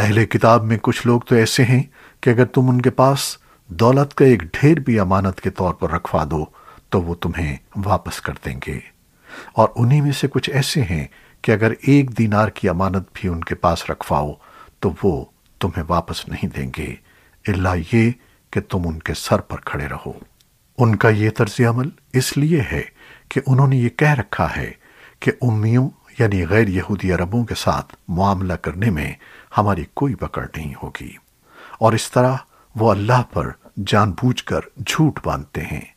اہل کتاب میں کچھ لوگ تو ایسے ہیں کہ اگر تم ان کے پاس دولت کا ایک ڈھیر بھی امانت کے طور پر رکھوا دو، تو وہ تمہیں واپس کر دیں گے۔ اور انہی میں سے کچھ ایسے ہیں کہ اگر ایک دینار کی امانت بھی ان کے پاس رکھواؤ، تو وہ تمہیں واپس نہیں دیں گے۔ اللہ یہ کہ تم ان کے سر پر کھڑے رہو۔ ان کا یہ طرز عمل اس لیے ہے کہ انہوں نے یہ کہہ رکھا ہے کہ امیوں یعنی غیر یہودی عربوں کے ساتھ معاملہ کرنے میں ہماری کوئی پکڑ نہیں ہوگی۔ اور اس طرح وہ اللہ پر جان بوجھ کر جھوٹ باندھتے ہیں۔